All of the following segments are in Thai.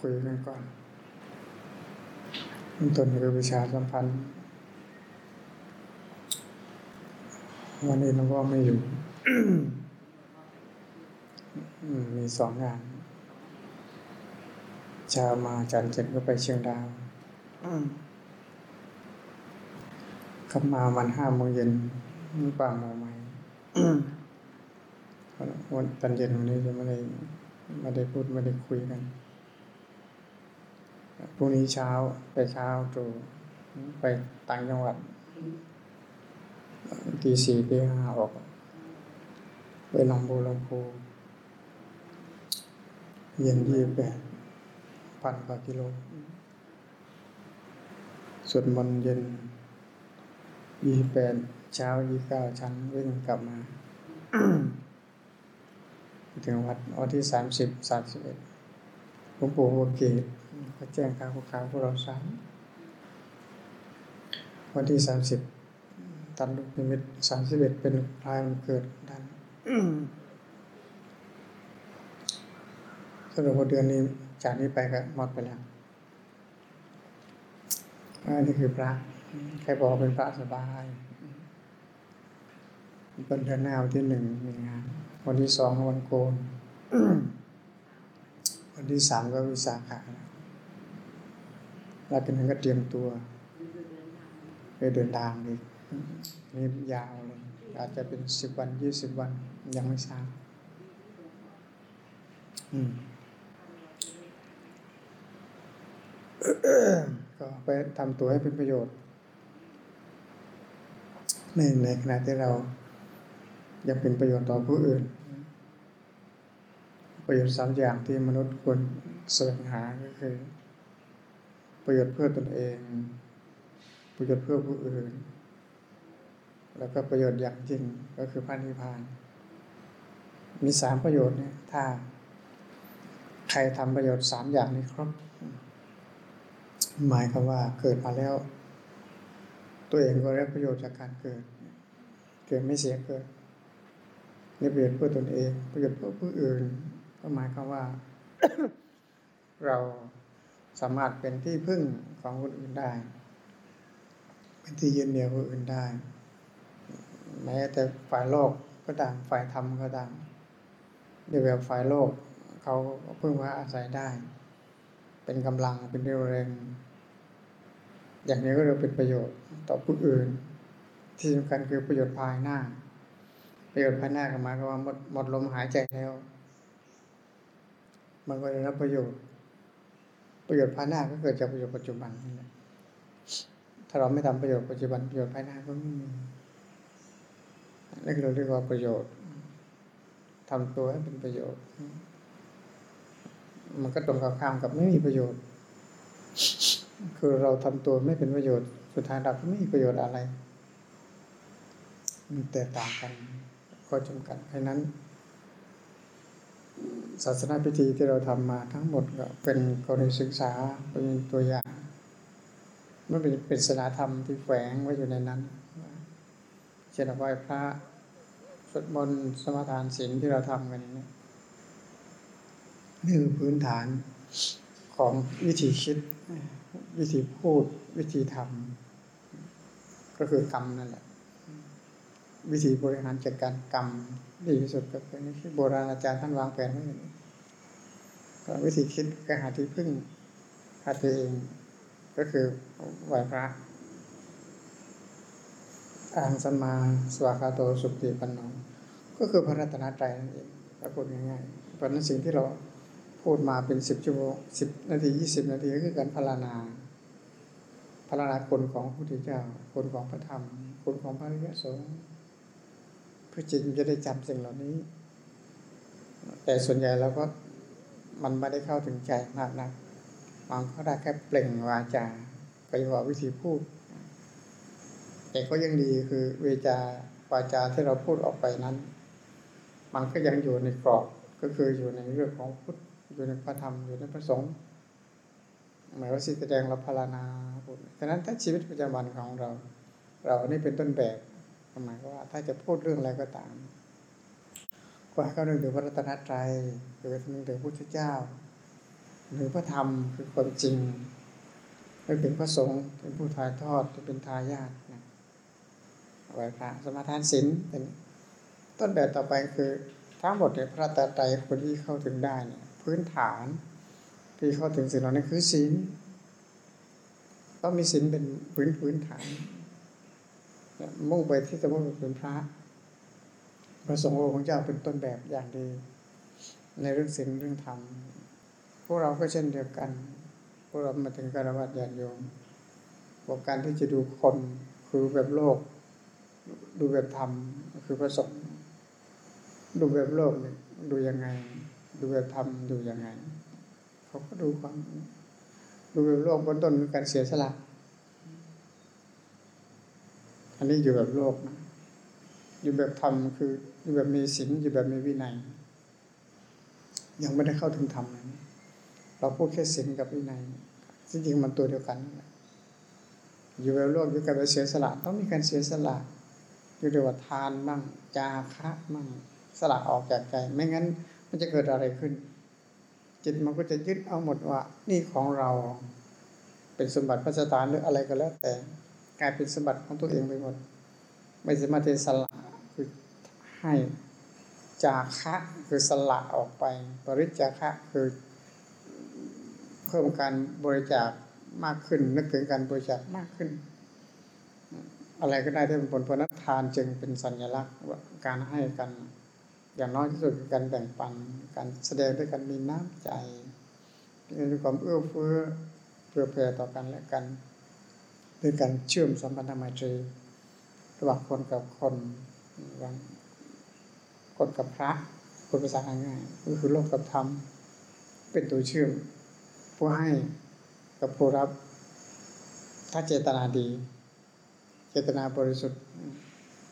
คุยกันก่อนต้นคือวิชาสัมพันธ์ วันนี้หลวงพ่อไม่อยู่มีสองงานเช้ามาจันทร์เสร็จก็ไปเชียงดาวขับมาวันห้าโมงเย็นป่าโมงใหม่วันตอนเย็นวันนี้จะไม่ได้ไม่ได้พูดไม่ได้คุยกัน พรุ่งนี้เช้าไปเช้าตรู่ไปต่างจังหวัดตีสี่ตีห้าออกไปหนองบัวลำพูเย็นยี่แปดพันกว่ากิโลสวดมนต์เย็นยี่แปดเช้ายี่เก้าชั้นวิ่งกลับมา ถึงวัดวันที่สามสิบสามสิบเอ็ดหลวงปู่โอเกต ก็แจ้งข่าวข่าวพวกเราสามวันที่สามสิบตันลูกนิมิตสามสิบเอ็ดเป็นพลายมันเกิดดันสรุปว่าเดือนนี้จากนี้ไปก็หมดไปแล้วอันนี้คือพระใครบอกเป็นพระสบายเป็นเดือนหน้าวันที่หนึ่งมีงานวันที่สองวันโกน วันที่สามก็วิสาขะ แล้วจากนั้นก็เตรียมตัวไปเดินทางอีกนี่ยาวเลย อาจจะเป็นสิบวันยี่สิบวันยังไม่ทราบก็ไปทำตัวให้เป็นประโยชน์ในในขณะที่เรายังเป็นประโยชน์ต่อผู้อื่น ประโยชน์สามอย่างที่มนุษย์ควรแสวงหาก็คือ ประโยชน์เพื่อตนเอง ประโยชน์เพื่อผู้อื่น แล้วก็ประโยชน์อย่างจริงก็คือพระนิพพาน มีสามประโยชน์เนี่ยถ้าใครทำประโยชน์สามอย่างนี้ครบหมายความว่าเกิดมาแล้ว ตัวเองก็ได้ประโยชน์จากการเกิด เกิดไม่เสียเกิดนี่ประโยชน์เพื่อตนเอง ประโยชน์เพื่อผู้อื่น ก็หมายความว่า เรา สามารถเป็นที่พึ่งของคนอื่นได้ เป็นที่ยืนเหนี่ยวคนอื่นได้ แม้แต่ฝ่ายโลกก็ตามฝ่ายธรรมก็ตามเดี๋ยวแบบฝ่ายโลกเขาพึ่งว่าอาศัยได้ เป็นกำลังเป็นเรี่ยวแรงอย่างนี้ก็เรียกเป็นประโยชน์ต่อผู้อื่น ที่สำคัญคือประโยชน์ภายหน้า ประโยชน์ภายหน้าก็หมายความว่าหมดหมดลมหายใจแล้ว มันก็ได้รับประโยชน์ ประโยชน์ภายหน้าก็เกิดจากประโยชน์ปัจจุบันนี่แหละถ้าเราไม่ทำประโยชน์ปัจจุบันประโยชน์ภายหน้าก็ไม่มีนี่เราเรียกว่าประโยชน์ทำตัวให้เป็นประโยชน์ มันก็ตรงกับข้ามกับไม่มีประโยชน์ คือเราทำตัวไม่เป็นประโยชน์ สุดท้ายเราก็ไม่มีประโยชน์อะไรมันแตกต่างกันข้อจำกัดเพราะนั้น ศาสนาพิธีที่เราทำมาทั้งหมดก็เป็นกรณีศึกษาเป็นตัวอย่างมันเป็นเป็นศาสนาธรรมที่แฝงไว้อยู่ในนั้นเช่นไหว้พระสวดมนต์สมาทานศีลที่เราทำกันนี้นี่คือพื้นฐานของวิธีคิด วิธีพูด วิธีทำก็คือกรรมนั่นแหละ วิธีบริหารจัดการกรรม ดีที่สุดก็เป็นที่โบราณอาจารย์ท่านวางแผนไว้อย่างนี้ก็วิธีคิดก็หาที่พึ่งหาตัวเองก็คือไหวพระอ่างสมาสวากาโตสุติปันนองก็คือพระรัตนตรัยนั่นเองถ้าพูดง่ายๆเพราะนั้นสิ่งที่เราพูดมาเป็นสิบชั่วโมงสิบนาทียี่สิบนาทีก็คือการพารณาพารณาคนของพระพุทธเจ้าคนของพระธรรมคนของพระริยสงฆ์ พื่อจิตจะได้จำสิ่งเหล่านี้ แต่ส่วนใหญ่เราก็มันไม่ได้เข้าถึงใจมากนักมันก็ได้แค่เปล่งวาจาไปว่าวิธีพูด แต่ก็ยังดีคือเวจาวาจาที่เราพูดออกไปนั้น มันก็ยังอยู่ในกรอบก็คืออยู่ในเรื่องของพุทธอยู่ในพระธรรมอยู่ในพระสงฆ์หมายว่าสิแสดงเราพารานาพูดฉะนั้นถ้าชีวิตประจำวันของเรา เรานี่เป็นต้นแบบ หมายว่า ถ้าจะพูดเรื่องอะไรก็ตามก็ให้เขานึกถึงพระรัตนตรัยหรือนึกถึงพระพุทธเจ้าหรือพระธรรมคือความจริงไม่เป็นพระสงฆ์เป็นผู้ถ่ายทอดเป็นทายาทนะไหว้พระสมาทานศีลเป็นต้นแบบต่อไปคือทั้งหมดเนี่ยพระตาไตรคนที่เข้าถึงได้เนี่ยพื้นฐานที่เข้าถึงสิ่งเหล่านี้คือศีลต้องมีศีลเป็นพื้นพื้นฐาน มุ่งไปที่จะมุ่งเป็นพระพระสงฆ์องค์เจ้าเป็นต้นแบบอย่างดี ในเรื่องศีลเรื่องธรรม พวกเราก็เช่นเดียวกัน พวกเรามาถึงการวัดญาติโยมบอกการที่จะดูคนคือแบบโลก ดูแบบธรรมคือพระสงฆ์ดูแบบโลกเนี่ยดูยังไง ดูแบบธรรมดูยังไง เขาก็ดูความดูแบบโลกบนต้นการเสียสละ อันนี้อยู่แบบโลกนะอยู่แบบธรรมคืออยู่แบบมีศีลอยู่แบบมีวินัย ยังไม่ได้เข้าถึงธรรมนะเราพูดแค่ศีลกับวินัยจริงๆมันตัวเดียวกันอยู่แบบโลกอยู่กับเสียสละต้องมีการเสียสละอยู่ด้วยว่าทานมั่งจาคะมั่งสละออกจากใจ ไม่งั้นมันจะเกิดอะไรขึ้น จิตมันก็จะยึดเอาหมดว่า นี่ของเรา เป็นสมบัติพระสถานหรืออะไรก็แล้วแต่ กลายเป็นสมบัติของตัวเองไปหมด ไม่สามารถจะสละคือให้จาคะคือสละออกไปปริจาคะคือเพิ่มการบริจาคมากขึ้น นึกถึงการบริจาคมากขึ้น อะไรก็ได้ที่เป็นผลผลนัทานจึงเป็นสัญลักษณ์ว่าการให้กันอย่างน้อยที่สุดคือการแบ่งปัน การแสดงด้วยกันมีน้ำใจมีความเอื้อเฟื้อเพื่อแผ่ต่อกันและกัน ด้วยการเชื่อมสัมพันธไมตรีระหว่างคนกับคนระหว่างคนกับพระคนภาษาง่ายก็คือโลกกับธรรม เป็นตัวเชื่อมผู้ให้กับผู้รับ ถ้าเจตนาดี เจตนาบริสุทธิ์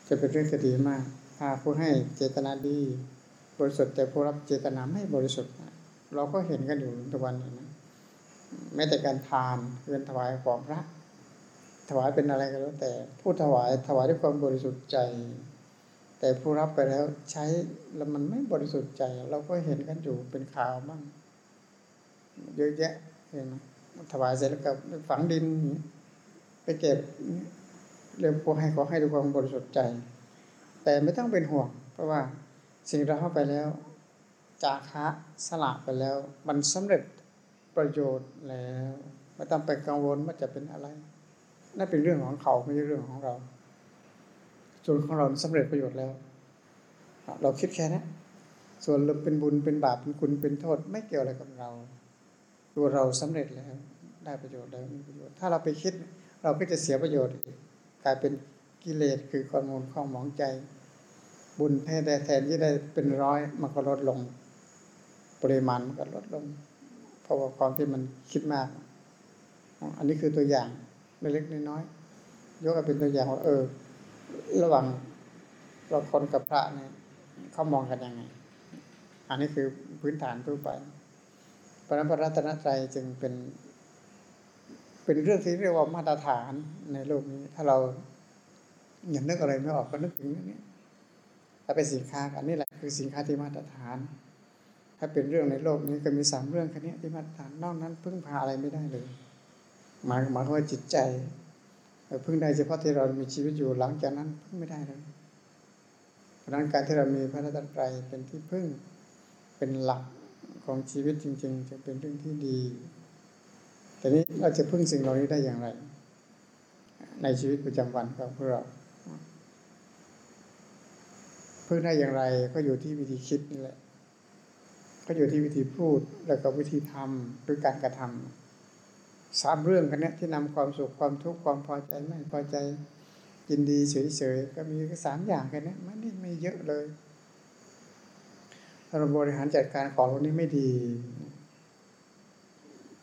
จะเป็นเรื่องที่ดีมาก ถ้าผู้ให้เจตนาดี บริสุทธิ์แต่ผู้รับเจตนาไม่บริสุทธิ์ เราก็เห็นกันอยู่ทุกวันนี้นะแม้แต่การทานเงินถวายของพระ ถวายเป็นอะไรก็แล้วแต่ผู้ถวายถวายด้วยความบริสุทธิ์ใจ แต่ผู้รับไปแล้วใช้แล้วมันไม่บริสุทธิ์ใจ เราก็เห็นกันอยู่เป็นข่าวบ้างเยอะแยะเห็นไหมถวายเสร็จแล้วก็ฝังดิน ไปเก็บเรื่องพวกให้ขอให้ด้วยความบริสุทธิ์ใจ แต่ไม่ต้องเป็นห่วง เพราะว่าสิ่งเราเข้าไปแล้วจาคะสละไปแล้ว มันสำเร็จประโยชน์แล้ว ไม่ต้องไปกังวลว่าจะเป็นอะไร นั่นเป็นเรื่องของเขาไม่ใช่เรื่องของเรา ส่วนของเราสำเร็จประโยชน์แล้ว เราคิดแค่นี้ส่วนเราเป็นบุญเป็นบาปเป็นคุณเป็นโทษ ไม่เกี่ยวอะไรกับเรา ตัวเราสำเร็จแล้ว ได้ประโยชน์แล้วมีประโยชน์ ถ้าเราไปคิด เราก็จะเสียประโยชน์กลายเป็นกิเลสคือความมูลข้องมองใจ บุญแท้แทนที่ได้เป็นร้อยมันก็ลดลง ปริมาณมันก็ลดลงเพราะว่าความที่มันคิดมาก อันนี้คือตัวอย่าง เล็กๆน้อยๆยกเป็นตัวอย่างว่าเออ ระหว่างเราคนกับพระเนี่ยเขามองกันยังไง อันนี้คือพื้นฐานทั่วไปพระรัตนตรัยจึงเป็น เป็นเรื่องที่เรียกว่ามาตรฐานในโลกนี้ ถ้าเราอยากนึกอะไรไม่ออกก็นึกถึงนี้ถ้าเป็นสินค้าอันนี้แหละคือสินค้าที่มาตรฐาน ถ้าเป็นเรื่องในโลกนี้ก็มีสามเรื่องแค่นี้ที่มาตรฐานนอกนั้นพึ่งพาอะไรไม่ได้เลย หมายหมายว่าจิตใจพึ่งได้เฉพาะที่เรามีชีวิตอยู่หลังจากนั้นพึ่งไม่ได้เลยเพราะนั้นการที่เรามีพระรัตนตรัยเป็นที่พึ่งเป็นหลักของชีวิตจริง ๆ จะเป็นเรื่องที่ดี แต่นี้เราจะพึ่งสิ่งเหล่านี้ได้อย่างไร ในชีวิตประจำวันของพวกเราพึ่งได้อย่างไรก็อยู่ที่วิธีคิดนี่แหละ ก็อยู่ที่วิธีพูดแล้วก็วิธีทำหรือการกระทำ สามเรื่องกันเนี้ที่นำความสุขความทุกข์ความพอใจไม่พอใจยินดีเฉยๆก็มีสามอย่างกันเนี้มันนี่ไม่เยอะเลยเราบริหารจัดการของเรานี้ไม่ดี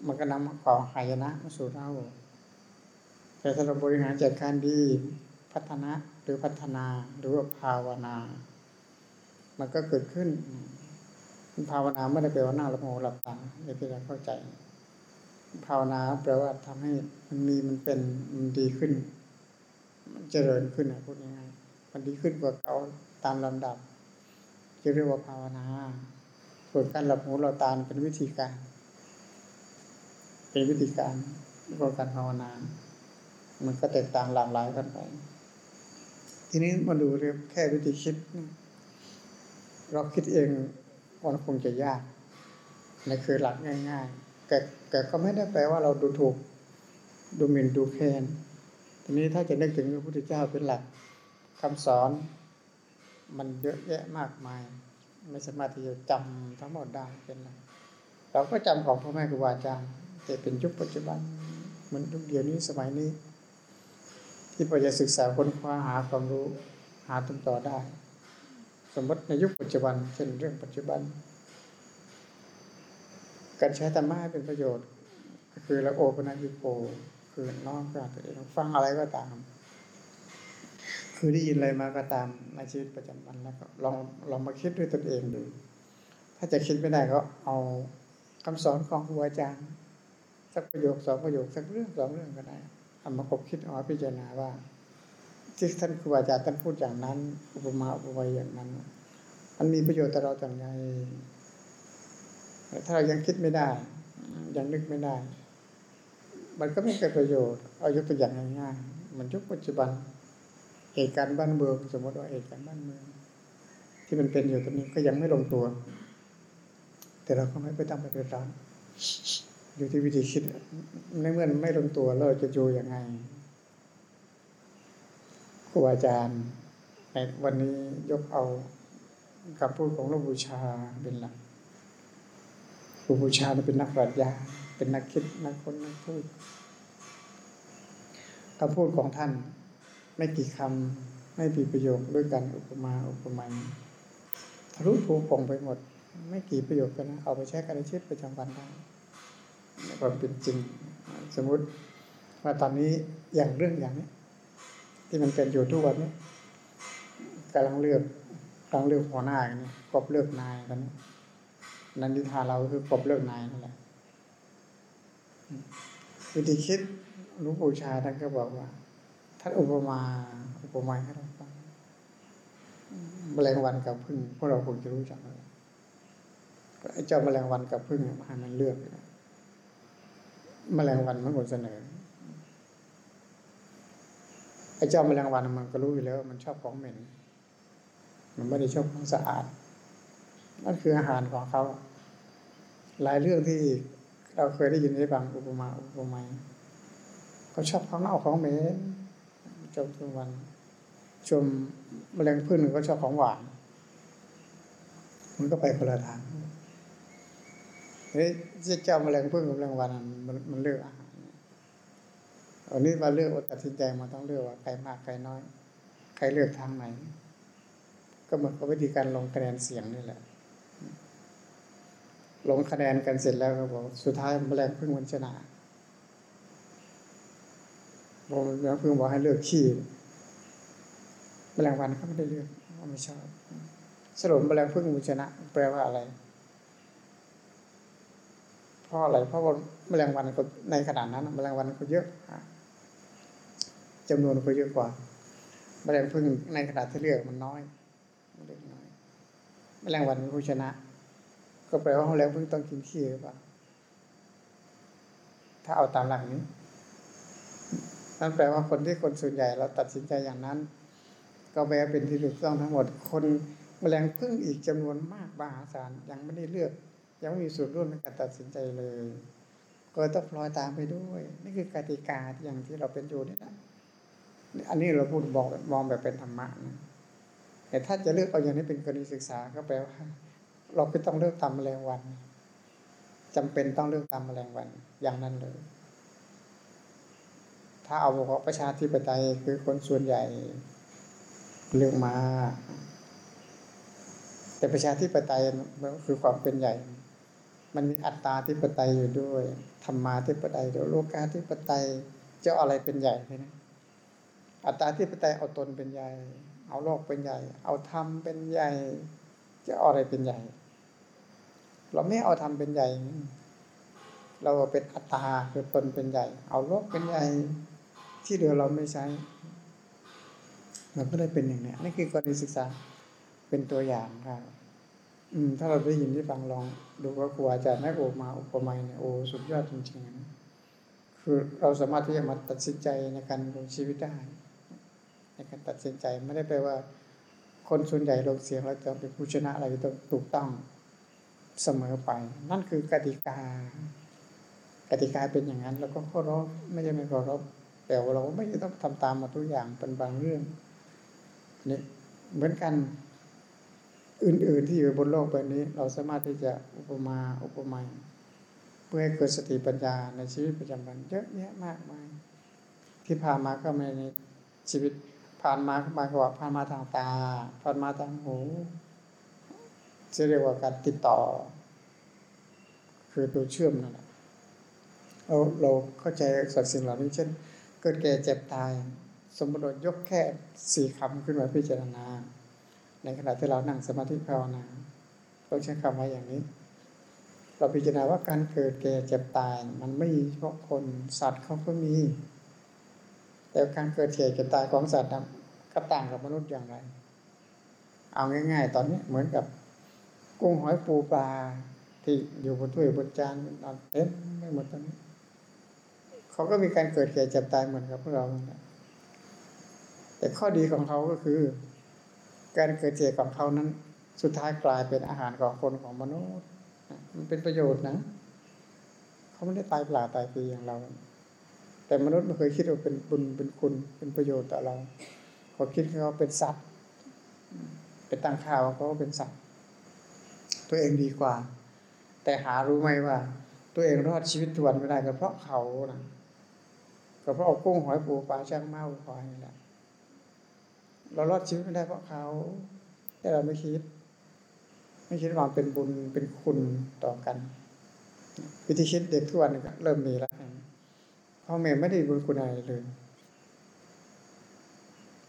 มันก็นำของหายนะมาสู่เราแต่ถ้าเราบริหารจัดการดีพัฒนาหรือพัฒนาหรือว่าภาวนา มันก็เกิดขึ้นภาวนาไม่ได้แปลว่านั่งหลับหูหลับตาอย่างที่เราเข้าใจ ภาวนาแปลว่าทำให้มันมีมันเป็นมันดีขึ้น มันเจริญขึ้นนะพูดง่ายๆมันดีขึ้นกว่าเขาตามลำดับจะเรียกว่าภาวนาส่วนการหลับหูหลับตาเป็นวิธีการ เป็นวิธีการของการภาวนา มันก็แตกต่างหลากหลายกันไป ทีนี้มาดูเรื่องแค่วิธีคิด เราคิดเองมันคงจะยากนี่คือหลักง่าย ๆ แต่แต่ก็ไม่ได้แปลว่าเราดูถูก ดูหมิ่นดูแคลนทีนี้ถ้าจะนึกถึงพระพุทธเจ้าเป็นหลักคำสอน มันเยอะแยะมากมาย ไม่สามารถที่จะจำทั้งหมดได้เป็นไรเราก็จำของพ่อแม่ครูบาอาจารย์แต่เป็นยุคปัจจุบันเหมือนยุคเดียวนี้สมัยนี้ ที่พอจะศึกษาค้นคว้าหาความรู้หาต้นต่อได้ สมมติในยุคปัจจุบันเช่นเรื่องปัจจุบัน การใช้ธรรมะให้เป็นประโยชน์ ก็คือละโอปนัญิโกคือน้อมกราบตัวเองฟังอะไรก็ตาม คือได้ยินอะไรมาก็ตามในชีวิตประจำวันแล้วก็ลองลองมาคิดด้วยตนเองดูถ้าจะคิดไม่ได้ก็เอาคำสอนของครูอาจารย์สักประโยคสองประโยคสักเรื่องสองเรื่องก็ได้เอามาคบคิดเอาพิจารณาว่าที่ท่านครูอาจารย์ท่านพูดอย่างนั้น อุปมาอุปไมยอย่างนั้น มันมีประโยชน์ต่อเราอย่างไร ถ้าเรายังคิดไม่ได้ ยังนึกไม่ได้ มันก็ไม่เกิดประโยชน์ เอายกตัวอย่างง่ายๆมันยุคปัจจุบันเหตุการณ์บ้านเมืองสมมติว่าเหตุการณ์บ้านเมือง ที่มันเป็นอยู่ตอนนี้ก็ยังไม่ลงตัว แต่เราก็ไม่ไปตั้งไปเป็นร้านอยู่ที่วิธีคิดในเมื่อไม่ลงตัวเราจะอยู่ยังไงครูอาจารย์ในวันนี้ยกเอาคำพูดของหลวงบูชาเป็นหลัก หลวงบูชาเป็นนักปรัชญา เป็นนักคิดนักคนนักพูดคำพูดของท่านไม่กี่คำไม่กี่ประโยคด้วยกันอุปมาอุปไมยทะลุผูปงไปหมด ไม่กี่ประโยคกันนะเอาไปใช้กันในชีวิตประจำวันได้ความเป็นจริง สมมุติว่าตอนนี้อย่างเรื่องอย่างนี้ ที่มันเป็นอยู่ทุกวันนี้กำลังเลือกกำลังเลือกหัวหน้ากันนี่กบเลือกนายกันนี่ นันทิทาเราคือกบเลือกนายนั่นแหละวิธีคิดหลวงปู่ชาท่านก็บอกว่าท่านอุปมาอุปมาให้เราฟังแมลงวันกับพึ่งพวกเราคงจะรู้จักเลยไอ้เจ้าแมลงวันกับพึ่งนี่มันให้มันเลือกนะแมลงวันมันคนเสนอไอ้เจ้าแมลงวันมันก็รู้อยู่แล้ว มันชอบของเหม็น มันไม่ได้ชอบของสะอาด นั่นคืออาหารของเขา หลายเรื่องที่เราเคยได้ยินได้ฟังอุปมาอุปไมยเขาชอบของเน่าของเหม็นจนทุกวันชมแมลงพึ่งก็ชอบของหวาน มันก็ไปคนละทางเฮ้ยเจ้าแมลงพึ่งกับแมลงวันมันมันเลือกอาหารอันนี้มาเลือกตัดสินใจมาต้องเลือกว่าใครมากใครน้อย ใครเลือกทางไหน ก็เหมือนกับวิธีการลงคะแนนเสียงนี่แหละ ลงคะแนนกันเสร็จแล้วก็บอกสุดท้ายแมลงพึ่งมันชนะบอกแมลงพึ่งบอกให้เลือกขี้แมลงวันเขาไม่ได้เลือกเขาไม่ชอบสรุปแมลงพึ่งมันชนะ แปลว่าอะไรเพราะอะไรเพราะว่าแมลงวันก็ในขนาดนั้นแมลงวันก็เยอะจำนวนก็เยอะกว่า แมลงพึ่งในขนาดที่เลือกมันน้อยเล็กน้อยแมลงวันเป็นผู้ชนะ ก็แปลว่าแมลงพึ่งต้องกินขี้หรือเปล่าถ้าเอาตามหลักนี้นั่นแปลว่าคนที่คนส่วนใหญ่เราตัดสินใจอย่างนั้น ก็แปลเป็นที่ถูกต้องทั้งหมด คนแมลงพึ่งอีกจำนวนมากมหาศาลยังไม่ได้เลือก ยังไม่มีส่วนร่วมในการตัดสินใจเลย ก็ต้องพลอยตามไปด้วย นี่คือกติกาอย่างที่เราเป็นอยู่นี่นะอันนี้เราพูดบอกมองแบบเป็นธรรมะนะแต่ถ้าจะเลือกเอาอย่างนี้เป็นกรณีศึกษาก็แปลว่า เราไม่ต้องเลือกตามแมลงวันจำเป็นต้องเลือกตามแมลงวันอย่างนั้นเลย ถ้าเอาบอกประชาธิปไตยคือคนส่วนใหญ่เลือกมา แต่ประชาธิปไตยมันคือความเป็นใหญ่ มันมีอัตตาธิปไตยอยู่ด้วยธรรมาธิปไตยเดี๋ยวโลกาธิปไตยจะอะไรเป็นใหญ่ไหมนะอัตตาธิปไตยเอาตนเป็นใหญ่ เอาโลกเป็นใหญ่ เอาธรรมเป็นใหญ่ จะอะไรเป็นใหญ่ เราไม่เอาธรรมเป็นใหญ่ เราเป็นอัตตาคือตนเป็นใหญ่ เอาโลกเป็นใหญ่ที่เหลือเราไม่ใช้ มันก็เลยเป็นอย่างนี้นี่คือกรณีศึกษาเป็นตัวอย่างครับ อืม ถ้าเราได้ยินที่ฟังลองดูว่าครูอาจารย์แม่โอมาอุปมาเนี่ยโอ้สุดยอดจริงๆนะคือเราสามารถที่จะมาตัดสินใจในการลงชีวิตได้ในการตัดสินใจไม่ได้แปลว่า คนส่วนใหญ่ลงเสียงเราจะเป็นผู้ชนะอะไรต้องถูกต้อง เสมอไป นั่นคือกติกา กติกาเป็นอย่างนั้นแล้วก็เคารพไม่ใช่ไม่เคารพแต่ว่าเราไม่ต้องทำตามมาทุกอย่างเป็นบางเรื่องนี่เหมือนกันอื่น ๆ ที่อยู่บนโลกใบนี้ เราสามารถที่จะอุปมาอุปไมยเพื่อให้เกิดสติปัญญาในชีวิตประจำวันเยอะแยะมากมาย ที่ผ่านมาก็ในชีวิตผ่านมามายความว่าผ่านมาทางตา ผ่านมาทางหู จะเรียกว่าการติดต่อ คือตัวเชื่อมนั่นแหละเราเราเข้าใจสัตว์สิ่งเหล่านี้เช่น เกิดแก่เจ็บตาย สมมติยกแค่สี่คำขึ้นมาพิจารณา ในขณะที่เรานั่งสมาธิภาวนาเราใช้คำว่าอย่างนี้ เราพิจารณาว่าการเกิดแก่เจ็บตาย มันไม่เฉพาะคนสัตว์เขาก็มี แต่การเกิดแก่เจ็บตายของสัตว์นั้นก็ต่างกับมนุษย์อย่างไร เอาง่าย ๆ ตอนนี้เหมือนกับ กุ้งหอยปูปลาที่อยู่บนถ้วยบนจานนอนเต็มไม่หมดตอนนี้เขาก็มีการเกิดแก่เจ็บตายเหมือนกับพวกเราแต่ข้อดีของเขาก็คือ การเกิดเจ็บของเขานั้น สุดท้ายกลายเป็นอาหารของคนของมนุษย์มันเป็นประโยชน์นะเขาไม่ได้ตายเปล่าตายฟรีอย่างเรา แต่มนุษย์ไม่เคยคิดว่าเป็นบุญเป็นคุณเป็นประโยชน์ต่อเราเขาคิดว่าเขาเป็นสัตว์ เป็นตั้งข่าวว่าเขาเป็นสัตว์ ตัวเองดีกว่า แต่หารู้ไหมว่า ตัวเองรอดชีวิตทวนไม่ได้ก็เพราะเขานะก็เพราะเอากุ้งหอยปูปลาช่างเมาคอยนี่แหละเรารอดชีวิตไม่ได้เพราะเขา แต่เราไม่คิด ไม่คิดว่าเป็นบุญเป็นคุณต่อกัน วิธีคิดเด็กทุกวันก็เริ่มมีแล้วพ่อแม่ไม่ได้บุญคุณอะไรเลย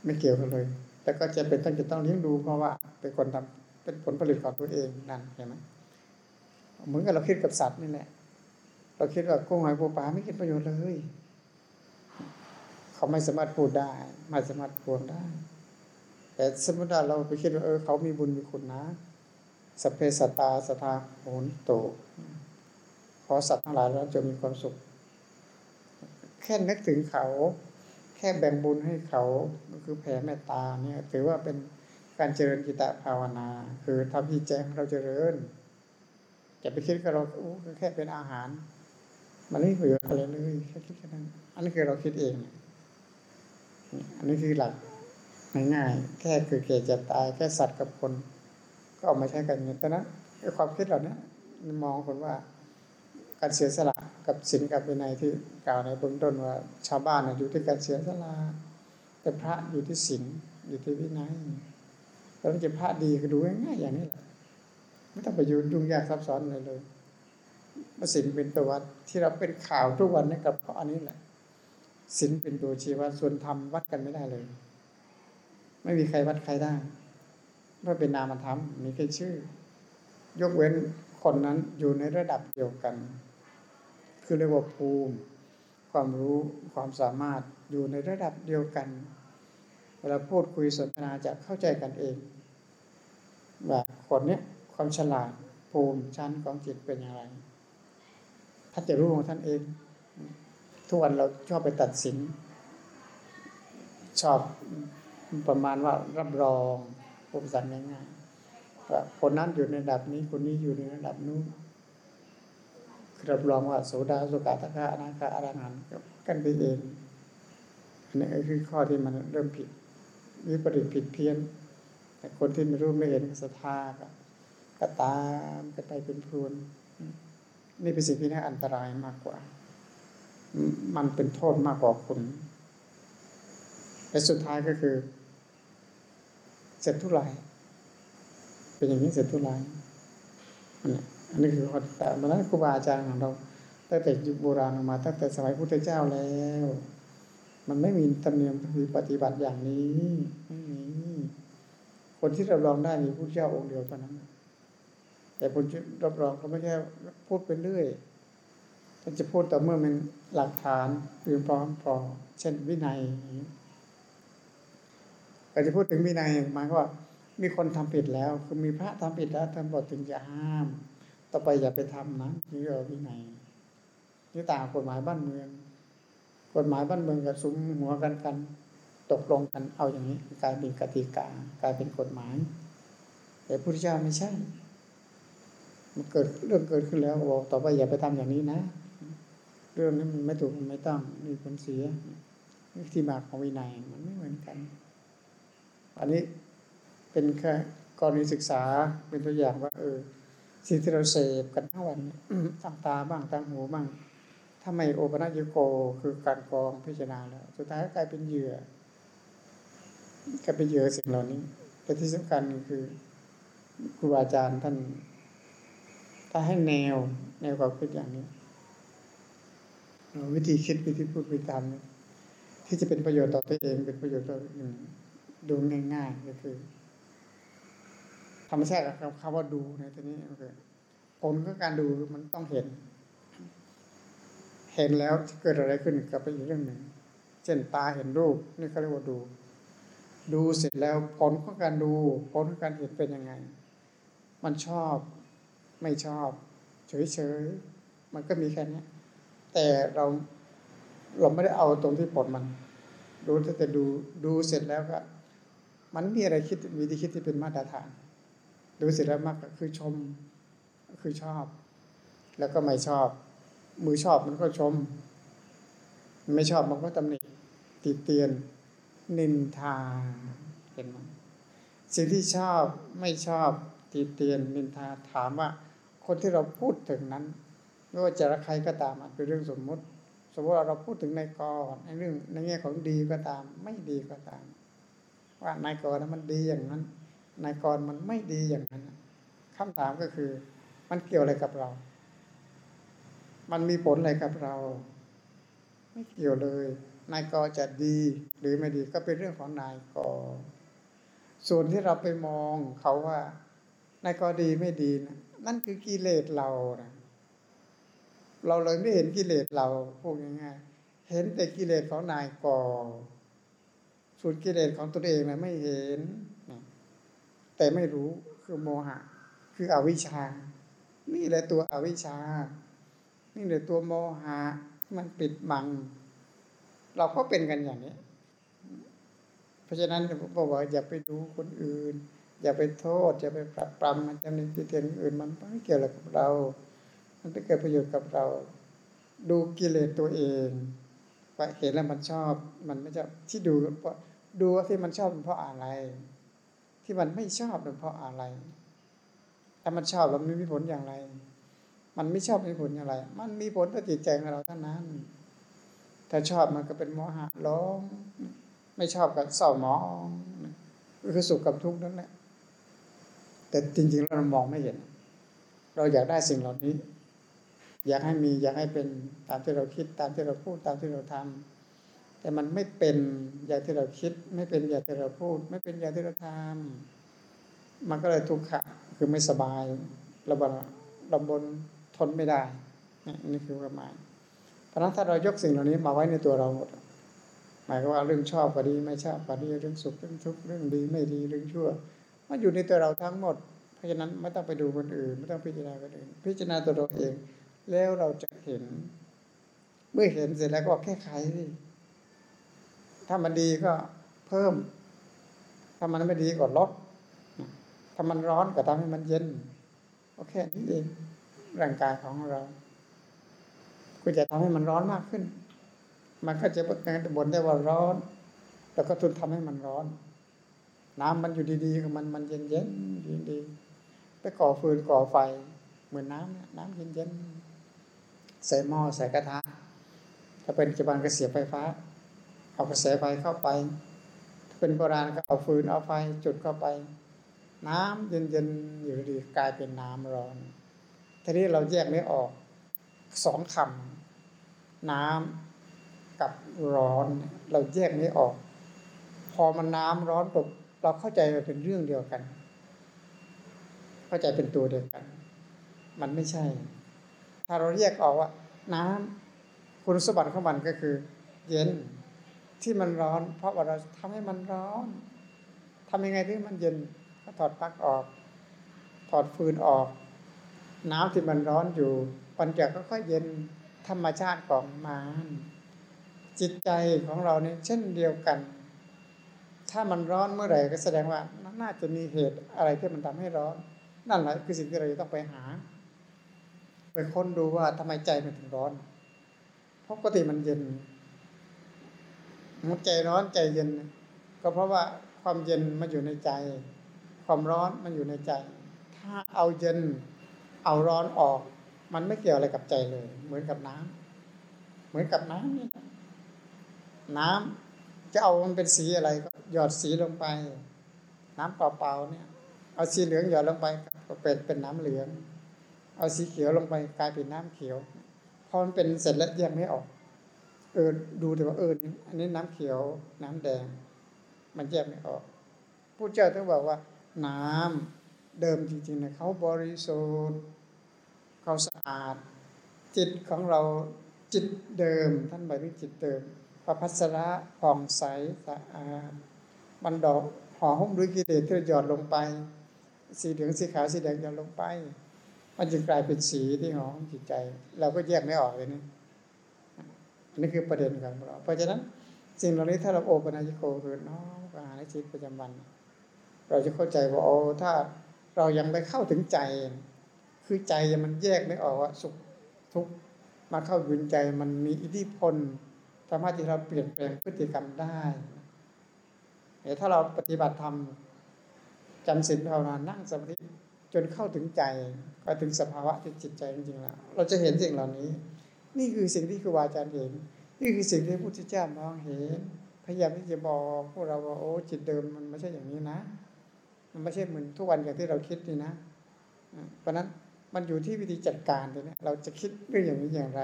ไม่เกี่ยวกันเลย แต่ก็จะเป็นต้องจะต้องเลี้ยงดูเพราะว่าเป็นคนทำ เป็นผลผลิตของตัวเองนั่นเห็นไหมเหมือนกับเราคิดกับสัตว์นี่แหละ เราคิดว่ากุ้งหอยปูปลาไม่คิดประโยชน์เลย เขาไม่สามารถพูดได้ ไม่สามารถพูดได้ แต่สมมติว่าเราไปคิดว่าเออเขามีบุญมีคุณนะสเพสตาสตาโหนโตขอสัตว์ทั้งหลายแล้วจะมีความสุข แค่นึกถึงเขา แค่แบ่งบุญให้เขาก็คือแผ่เมตตาเนี่ย ถือว่าเป็น การเจริญกิตภาวนา คือทำที่แจ้งเราเจริญจะไปคิดกับเราโอ้แค่เป็นอาหาร มันไม่ประโยชน์อะไรเลยแค่คิดแค่นั้นอันนี้คือเราคิดเอง อันนี้คือหลักง่ายๆแค่คือเกิดจะตายแค่สัตว์กับคน ก็ออกมาใช้กันอย่างแต่นั้นความคิดเหล่านี้มองคนว่าการเสียสละกับศีลกับวินัยที่กล่าวในเบื้องต้นว่าชาวบ้านอยู่ที่การเสียสละแต่พระอยู่ที่ศีลอยู่ที่วินัย แล้วจะพระดีก็ดูง่ายๆอย่างนี้แหละไม่ต้องไปยุ่งยุ่งยากซับซ้อนเลยเลยมาศีลเป็นตัววัดที่เราเป็นข่าวทุกวันนี้กับเพราะอันนี้แหละศีลเป็นตัวชี้วัดส่วนธรรมวัดกันไม่ได้เลย ไม่มีใครวัดใครได้เพราะเป็นนามธรรมมีแค่ชื่อ ยกเว้นคนนั้นอยู่ในระดับเดียวกัน คือเรียกว่าภูมิ ความรู้ความสามารถอยู่ในระดับเดียวกัน เวลาพูดคุยสนทนาจะเข้าใจกันเองว่าคนเนี้ยความฉลาดภูมิชั้นของจิตเป็นอย่างไรท่านจะรู้ของท่านเอง ทุกวันเราชอบไปตัดสิน ชอบประมาณว่ารับรองภูมิสันง่ายๆว่าคนนั้นอยู่ในระดับนี้คนนี้อยู่ในระดับนู้นรับรองว่าโสดาสุกาตะคะอนาคาอรหันต์กันไปเองอันนี้คือข้อที่มันเริ่มผิด วิปริตผิดเพี้ยน แต่คนที่ไม่รู้ไม่เห็นศรัทธาก็ก็ตามกันไปเป็นพรวนนี่เป็นสิ่งที่น่าอันตรายมากกว่า มันเป็นโทษมากกว่าคุณและสุดท้ายก็คือ เสร็จทุลายเป็นอย่างนี้เสร็จทุลายอันนี้คือแต่มาแล้วครูบาอาจารย์ของเราตั้งแต่ยุคโบราณมาตั้งแต่สมัยพุทธเจ้าแล้ว มันไม่มีธรรมเนียมคือปฏิบัติอย่างนี้ไม่มีคนที่รับรองได้มีพุทธเจ้าองค์เดียวเท่านั้น แต่คนที่รับรองก็ไม่ใช่พูดไปเรื่อยท่านจะพูดแต่เมื่อมันหลักฐานเพียงพร้อมพอ เช่นวินัยก็จะพูดถึงวินัยหมายว่า มีคนทำผิดแล้ว คือมีพระทำผิดแล้วท่านบอกถึงจะห้าม ต่อไปอย่าไปทำนะนี่เราวินัยนี่ต่างกฎหมายบ้านเมือง กฎหมายบ้านเมืองกับซุ้มหัวกันกัน ตกลงกันเอาอย่างนี้กลายเป็นกติกากลายเป็นกฎหมาย แต่พุทธเจ้าไม่ใช่ มันเกิดเรื่องเกิดขึ้นแล้วบอกต่อไปอย่าไปทำอย่างนี้นะ เรื่องนี้มันไม่ถูกมันไม่ต้องมีผลเสียที่มาของวินัยมันไม่เหมือนกัน อันนี้เป็นแค่กรณีศึกษาเป็นตัวอย่างว่า เออสิ่งที่เราเสพกันทั้งวันเนี่ยทางตาบ้างทางหูบ้าง ถ้าไม่โอปนัญโกคือการกองพิจารณาแล้ว สุดท้ายก็กลายเป็นเหยื่อกลายเป็นเหยื่อสิ่งเหล่านี้แต่ที่สำคัญคือครูอาจารย์ท่านถ้าให้แนวแนวความคิดอย่างนี้ วิธีคิดวิธีพูดวิธีทำที่จะเป็นประโยชน์ต่อตัวเองเป็นประโยชน์ต่ออื่นดูง่ายๆก็คือธรรมชาติกับคำว่าดูในที่นี้ก็คือผลของการดูมันต้องเห็น เห็นแล้วเกิดอะไรขึ้นกับไปอีกเรื่องหนึ่ง เช่นตาเห็นรูปนี่เขาเรียกว่าดู ดูเสร็จแล้วผลของการดูผลของการเห็นเป็นยังไง มันชอบไม่ชอบ เฉยๆ มันก็มีแค่นี้แต่เราเราไม่ได้เอาตรงที่ผลมันดูแต่ดูดูเสร็จแล้วก็ มันมีอะไรคิดมีที่คิดที่เป็นมาตรฐาน ดูเสร็จแล้วมากก็คือชมคือชอบ แล้วก็ไม่ชอบ มือชอบมันก็ชม ไม่ชอบมันก็ตำหนิติเตียน นินทาเห็นไหมสิ่งที่ชอบไม่ชอบติเตียน นินทาถามว่า คนที่เราพูดถึงนั้น ไม่ว่าจะรักใครก็ตามเป็นเรื่องสมมติ สมมติว่าเราพูดถึงนายกรในเรื่องในแง่ของดีก็ตาม ไม่ดีก็ตาม ว่านายกรนั้นมันดีอย่างนั้นนายกรมันไม่ดีอย่างนั้นคำถามก็คือ มันเกี่ยวอะไรกับเรา มันมีผลอะไรกับเรา ไม่เกี่ยวเลย นายกจะดีหรือไม่ดีก็เป็นเรื่องของนายกส่วนที่เราไปมองเขาว่านายกดีไม่ดีนะนั่นคือกิเลสเรานะเราเลยไม่เห็นกิเลสเราพูดง่ายๆเห็นแต่กิเลสของนายกอส่วนกิเลสของตัวเองนะไม่เห็น แต่ไม่รู้คือโมหะ คืออวิชชา นี่แหละตัวอวิชชา นี่แหละตัวโมหะมันปิดบัง เราก็เป็นกันอย่างนี้ เพราะฉะนั้นบอกว่าอย่าไปดูคนอื่น อย่าไปโทษ อย่าไปปรับปรำมันจะมีกิเลสอื่น มันไม่เกี่ยวกับเรา มันไปเกิดประโยชน์กับเรา ดูกิเลสตัวเองว่าเห็นแล้วมันชอบ มันไม่ชอบที่ดูเพราะดูว่าที่มันชอบเป็นเพราะอะไร ที่มันไม่ชอบเป็นเพราะอะไรถ้ามันชอบแล้วมันมีผลอย่างไร มันไม่ชอบมีผลอย่างไร มันมีผลต่อจิตใจของเราเท่านั้น ถ้าชอบมันก็เป็นโมหะร้อง ไม่ชอบก็เศร้าหมองก็คือสุขกับทุกข์นั่นแหละ แต่จริงๆเรามองไม่เห็น เราอยากได้สิ่งเหล่านี้ อยากให้มีอยากให้เป็นตามที่เราคิดตามที่เราพูดตามที่เราทำแต่มันไม่เป็นอย่างที่เราคิด ไม่เป็นอย่างที่เราพูด ไม่เป็นอย่างที่เราทำมันก็เลยทุกข์ะคือไม่สบายระบาระบน ทนไม่ได้นี่คือความหมาย เพราะนั้นถ้าเรายกสิ่งเหล่านี้มาไว้ในตัวเราหมด หมายว่าเรื่องชอบก็ดีไม่ชอบก็ดีเรื่องสุขเรื่องทุกข์เรื่องดีไม่ดีเรื่องชั่วมันอยู่ในตัวเราทั้งหมด เพราะฉะนั้นไม่ต้องไปดูคนอื่น ไม่ต้องพิจารณาคนอื่น พิจารณาตัวเราเอง แล้วเราจะเห็น เมื่อเห็นเสร็จแล้วก็แก้ไขถ้ามันดีก็เพิ่ม ถ้ามันไม่ดีก็ลดถ้ามันร้อนก็ทำให้มันเย็นโอเคนี่เอง ร่างกายของเราคุณจะทำให้มันร้อนมากขึ้น มันก็จะบ่นได้ว่าร้อน แล้วก็ทุนทำให้มันร้อน น้ำมันอยู่ดีๆกับมันมันเย็นเย็นดีๆไปก่อฟืนก่อไฟ เหมือนน้ำเนี่ยน้ำเย็นเย็นใส่หม้อใส่กระทะถ้าเป็นปัจจุบันก็เสียไฟฟ้า เอากระแสไฟเข้าไปถ้าเป็นโบราณก็เอาฟืนเอาไฟจุดเข้าไป น้ำเย็นๆอยู่ดีกลายเป็นน้ำร้อน ทีนี้เราแยกไม่ออกสองคำน้ำกับร้อน เราแยกไม่ออก พอมันน้ำร้อนปุ๊บเราเข้าใจว่าเป็นเรื่องเดียวกัน เข้าใจเป็นตัวเดียวกัน มันไม่ใช่ ถ้าเราแยกออกว่า น้ำคุณสมบัติของมันก็คือ เย็นที่มันร้อน เพราะว่าเราทำให้มันร้อนทำยังไงที่มันเย็นก็ถอดปลั๊กออก ถอดฟืนออก น้ำที่มันร้อนอยู่มันจะค่อยๆเย็นธรรมชาติของมันจิตใจของเราเนี่ยเช่นเดียวกัน ถ้ามันร้อนเมื่อไหร่ก็แสดงว่าน่าจะมีเหตุอะไรที่มันทำให้ร้อน นั่นแหละคือสิ่งที่เราจะต้องไปหา ไปค้นดูว่าทำไมใจมันถึงร้อน เพราะปกติมันเย็นมันใจร้อนใจเย็น ก็เพราะว่าความเย็นมันอยู่ในใจ ความร้อนมันอยู่ในใจ ถ้าเอาเย็น เอาร้อนออก มันไม่เกี่ยวอะไรกับใจเลย เหมือนกับน้ำเหมือนกับน้ำนี่น้ำจะเอามันเป็นสีอะไรก็หยอดสีลงไป น้ำเปล่าๆเนี่ย เอาสีเหลืองหยอดลงไปก็เป็นเป็นน้ำเหลือง เอาสีเขียวลงไปกลายเป็นน้ำเขียวพอมันเป็นเสร็จแล้วแยกไม่ออก เออดูแต่ว่าเอออันนี้น้ำเขียว น้ำแดง มันแยกไม่ออกผู้เจ้าต้องบอกว่าน้ำ เดิมจริงๆนี่ยเขาบริสุทธิ์เขาสะอาด จิตของเราจิตเดิม ท่านหมายถึงจิตเดิมประพัสระผ่องใสสะอาด มันดอกห่อหุ้มด้วยกิเลสที่หยอดลงไป สีเหลืองสีขาวสีแดงหยอดลงไป มันจึงกลายเป็นสีที่หอมจิตใจ เราก็แยกไม่ออกเลยนี่นี่คือประเด็นของเรา เพราะฉะนั้นสิ่งเหล่านี้ถ้าเราโอปัญญิโกคือน้อมกาในชีวิตประจำวัน เราจะเข้าใจว่าโอ้ถ้า เรายังไม่เข้าถึงใจ คือใจมันแยกไม่ออกว่าสุขทุกข์มาเข้าอยู่ในใจมันมีอิทธิพลสามารถที่เราเปลี่ยนแปลงพฤติกรรมได้แต่ถ้าเราปฏิบัติธรรมจำศีลภาวนานั่งสมาธิจนเข้าถึงใจ ก็ถึงสภาวะที่จิตใจจริงๆแล้วเราจะเห็นสิ่งเหล่านี้ นี่คือสิ่งที่ครูบาอาจารย์เห็น นี่คือสิ่งที่พระพุทธเจ้ามองเห็น พยายามที่จะบอกพวกเราว่าโอ้จิตเดิมมันไม่ใช่อย่างนี้นะ มันไม่ใช่เหมือนทุกวันอย่างที่เราคิดนี่นะเพราะนั้นมันอยู่ที่วิธีจัดการตัวนี้เราจะคิดเรื่องอย่างนี้อย่างไร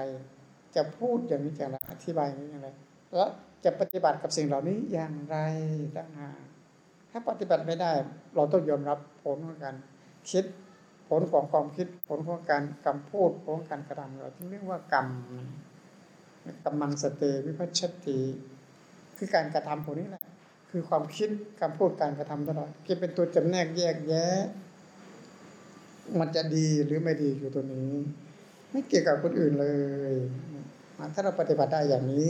จะพูดอย่างนี้อย่างไรอธิบายอย่างนี้อย่างไรแล้วจะปฏิบัติกับสิ่งเหล่านี้อย่างไรต่างหากถ้าปฏิบัติไม่ได้ เราต้องยอมรับผลของการคิด ผลของความคิด ผลของการกรรมพูดผลของการกระทำเราที่เรียกว่ากรรมกรรมังสเตวิพัชติ คือการกระทำผลนี้แหละ คือความคิดการพูดการกระทำตลอดที่เป็นตัวจำแนกแยกแยะ มันจะดีหรือไม่ดีอยู่ตัวนี้ ไม่เกี่ยวกับคนอื่นเลยถ้าเราปฏิบัติได้อย่างนี้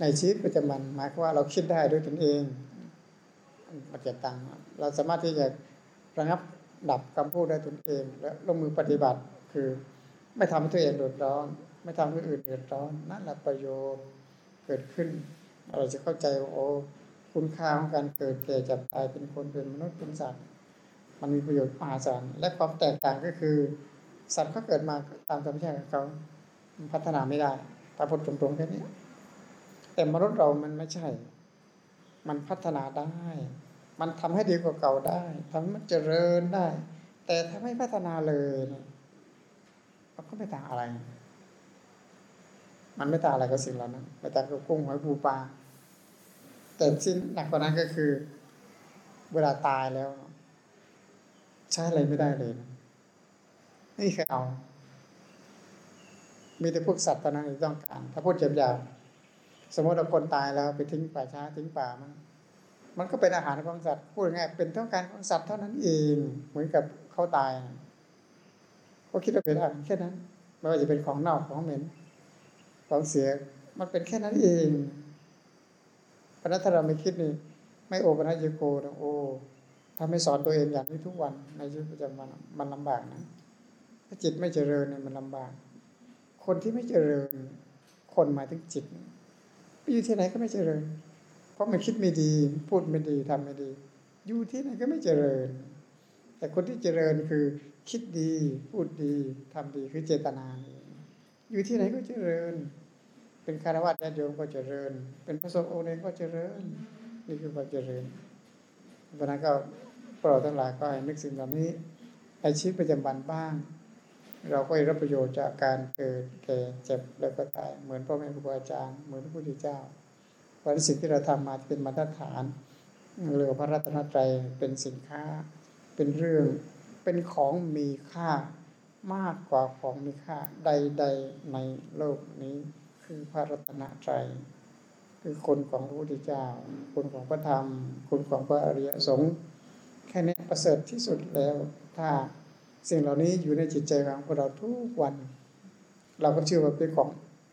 ในชีวิตประจำวันหมายความว่าเราคิดได้ด้วยตนเองปฏิบัติเราสามารถที่จะระงับดับคำพูดได้ตนเอง และลงมือปฏิบัติคือไม่ทำให้ตัวเองเดือดร้อน ไม่ทำให้อื่นเดือดร้อนนั่นแหละประโยชน์เกิดขึ้น เราจะเข้าใจว่าโอ้ คุณค่าของการเกิดแก่จับตายเป็นคนเป็นมนุษย์เป็นสัตว์ มันมีประโยชน์มหาศาลและความแตกต่างก็คือ สัตว์เขาเกิดมาตามธรรมชาติของเขาพัฒนาไม่ได้ตาพูดตรงๆแค่นี้แต่มนุษย์เรามันไม่ใช่ มันพัฒนาได้ มันทำให้ดีกว่าเก่าได้ทำให้มันเจริญได้ แต่ถ้าไม่พัฒนาเลยมันก็ไม่ต่างอะไร มันไม่ต่างอะไรกับสิ่งเหล่านั้นไม่ต่างกับกุ้งหอยปูปลา แต่ที่หนักกว่านั้นก็คือ เวลาตายแล้ว ใช้อะไรไม่ได้เลยนะนี่คือเอา มีแต่พวกสัตว์ตอนนั้นที่ต้องการ ถ้าพูดหยาบๆสมมติเราคนตายแล้วไปทิ้งป่าช้าทิ้งป่ามันมันก็เป็นอาหารของสัตว์พูดง่ายเป็นต้องการของสัตว์เท่านั้นเอง เหมือนกับเขาตายเขาคิดว่าเป็นอาหารแค่นั้นไม่ว่าจะเป็นของเน่าของเหม็นของเสียมันเป็นแค่นั้นเอง ราะนั้นถ้าเราไม่คิดนี่ไม่โอปัญญโกนะโอ้ถ้าไม่สอนตัวเองอย่างนี้ทุกวันในชีวิตประจำวันมันลำบากนะถ้าจิตไม่เจริญเนี่ยมันลำบาก คนที่ไม่เจริญ คนหมายถึงจิตไปอยู่ที่ไหนก็ไม่เจริญ เพราะมันคิดไม่ดี พูดไม่ดีทำไม่ดี อยู่ที่ไหนก็ไม่เจริญ แต่คนที่เจริญคือคิดดี พูดดีทำดีคือเจตนา อยู่ที่ไหนก็เจริญ เป็นคารวะญาติโยมก็เจริญ เป็นพระสงฆ์องค์เองก็เจริญ นี่คือความเจริญเพราะนั้นก็พวกเราทั้งหลายก็ให้นึกสิ่งเหล่านี้ในชีวิตประจำวันบ้าง เราก็ได้รับประโยชน์จากการเกิดแก่เจ็บแล้วก็ตาย เหมือนพ่อแม่ครูอาจารย์เหมือนพระพุทธเจ้าเพราะสิ่งที่เราทำมาเป็นมาตรฐานเรือพระรัตนตรัยเป็นสินค้า เป็นเรื่องเป็นของมีค่ามากกว่าของมีค่าใด ๆในโลกนี้ คือพระรัตนตรัยคือคนของพระพุทธเจ้า คนของพระธรรม คนของพระอริยสงฆ์แค่นี้ประเสริฐที่สุดแล้ว ถ้าสิ่งเหล่านี้อยู่ในจิตใจของพวกเราทุกวัน เราก็เชื่อว่าเป็นของ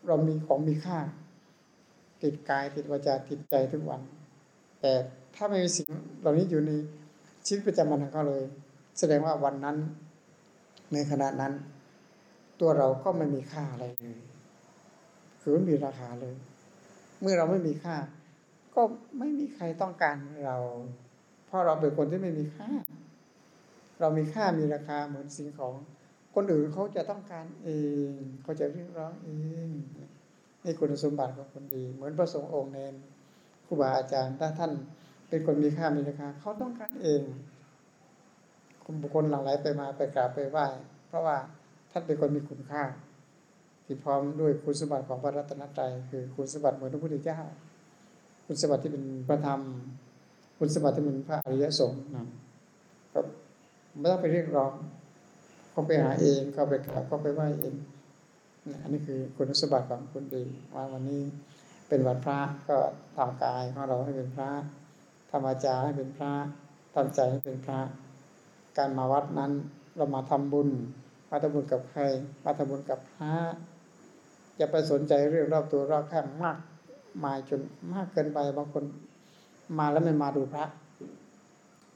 เรามีของมีค่า ติดกายติดวาจาติดใจทุกวัน แต่ถ้าไม่มีสิ่งเหล่านี้อยู่ในชีวิตประจำวันของเขาเลย แสดงว่าวันนั้นในขณะนั้น ตัวเราก็ไม่มีค่าอะไรเลย คือไม่มีราคาเลย เมื่อเราไม่มีค่า ก็ไม่มีใครต้องการเรา เพราะเราเป็นคนที่ไม่มีค่า เรามีค่ามีราคาเหมือนสิ่งของ คนอื่นเขาจะต้องการเองเขาจะเรียกร้องเองนี่คุณสมบัติของคนดี เหมือนพระสงฆ์องค์เนนครูบาอาจารย์ถ้าท่านเป็นคนมีค่ามีราคาเขาต้องการเองคนบุคคลหลั่งไหลไปมาไปกราบไปไหว้เพราะว่าท่านเป็นคนมีคุณค่า ที่พร้อมด้วยคุณสมบัติของพระรัตนตรัยคือคุณสมบัติเหมือนพระพุทธเจ้า คุณสมบัติที่เป็นพระธรรม คุณสมบัติที่เป็นพระอริยสงฆ์นะก็ไม่ต้องไปเรียกร้องเขาไปหาเองเขาไปกราบเขาไปไหว้เองนะอันนี้คือคุณสมบัติของคนดีว่าวันนี้เป็นวันพระก็ทำกายของเราให้เป็นพระทำวาจาให้เป็นพระทำใจให้เป็นพระ การมาวัดนั้นเรามาทำบุญ มาทำบุญกับใคร มาทำบุญกับพระ อย่าไปสนใจเรื่องรอบตัวรอบข้างมากมายจนมากเกินไปบางคนมาแล้วไม่มาดูพระ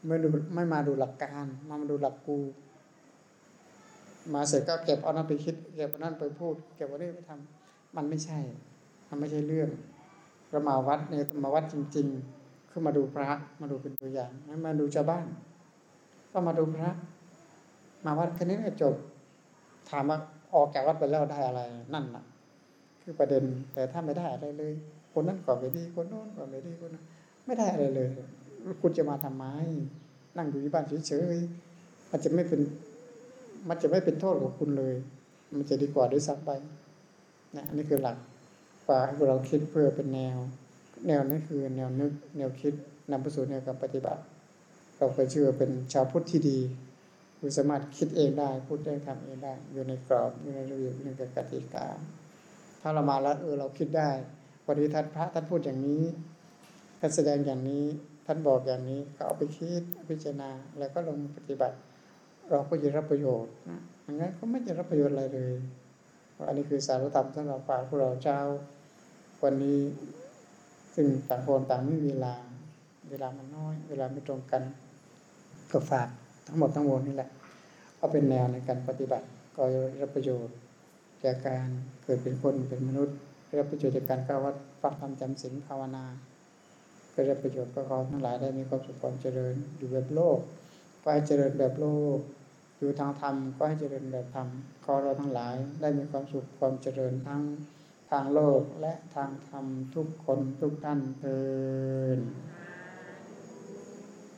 ไม่ดูไม่มาดูหลักการ มามาดูหลักกู มาเสร็จก็เก็บเอานั้นไปคิด เก็บเอานั้นไปพูด เก็บเอานี้ไปทำมันไม่ใช่ มันไม่ใช่เรื่องเรามาวัดเนี่ยมาวัดจริง ๆ คือมาดูพระ มาดูเป็นตัวอย่างไม่มาดูชาวบ้าน ก็มาดูพระ มาวัดแค่นี้ก็จบ ถามว่าออกจากวัดไปแล้วได้อะไร นั่นน่ะ คือประเด็น แต่ถ้าไม่ได้อะไรเลย คนนั้นก็ไม่ดี คนโน้นก็ไม่ดีคนนั้นไม่ได้อะไรเลย คุณจะมาทำไม นั่งอยู่ที่บ้านเฉยๆมันจะไม่เป็น มันจะไม่เป็นโทษกับคุณเลย มันจะดีกว่าด้วยซ้ำไปนะอันนี้คือหลักฝากให้เราคิดเพื่อเป็นแนว แนวนี้คือแนวนึก แนวคิดนำไปสู่แนวการปฏิบัติ เราเคยเชื่อเป็นชาวพุทธที่ดีคือสามารถคิดเองได้ พูดได้ทำเองได้ อยู่ในกรอบอยู่ในระเบียบอยู่ในกติกา ถ้าเรามาแล้วเออเราคิดได้วันนี้ท่านพระท่านพูดอย่างนี้ท่านแสดงอย่างนี้ท่านบอกอย่างนี้ก็เอาไปคิดพิจารณาแล้วก็ลงปฏิบัติ เราก็จะรับประโยชน์นะงั้นก็ไม่จะรับประโยชน์อะไรเลยอันนี้คือสารธรรมสำหรับฝากพวกเราเจ้า วันนี้ซึ่งต่างคนต่างไม่มีเวลา เวลามันน้อย เวลาไม่ตรงกัน ก็ฝากทั้งหมดทั้งมวลนี่แหละ เอาเป็นแนวในการปฏิบัติ ก็รับประโยชน์ จากการเกิดเป็นคนเป็นมนุษย์รับประโยชน์จากการเข้าวัดฟังธรรมจำศีลภาวนาก็ได้ประโยชน์ก็ขอทั้งหลายได้มีความสุขความเจริญอยู่แบบโลก ก็ให้เจริญแบบโลก อยู่ทางธรรมก็ให้เจริญแบบธรรมขอเราทั้งหลายได้มีความสุขความเจริญทั้งทางโลกและทางธรรมทุกคนทุกท่านเทิน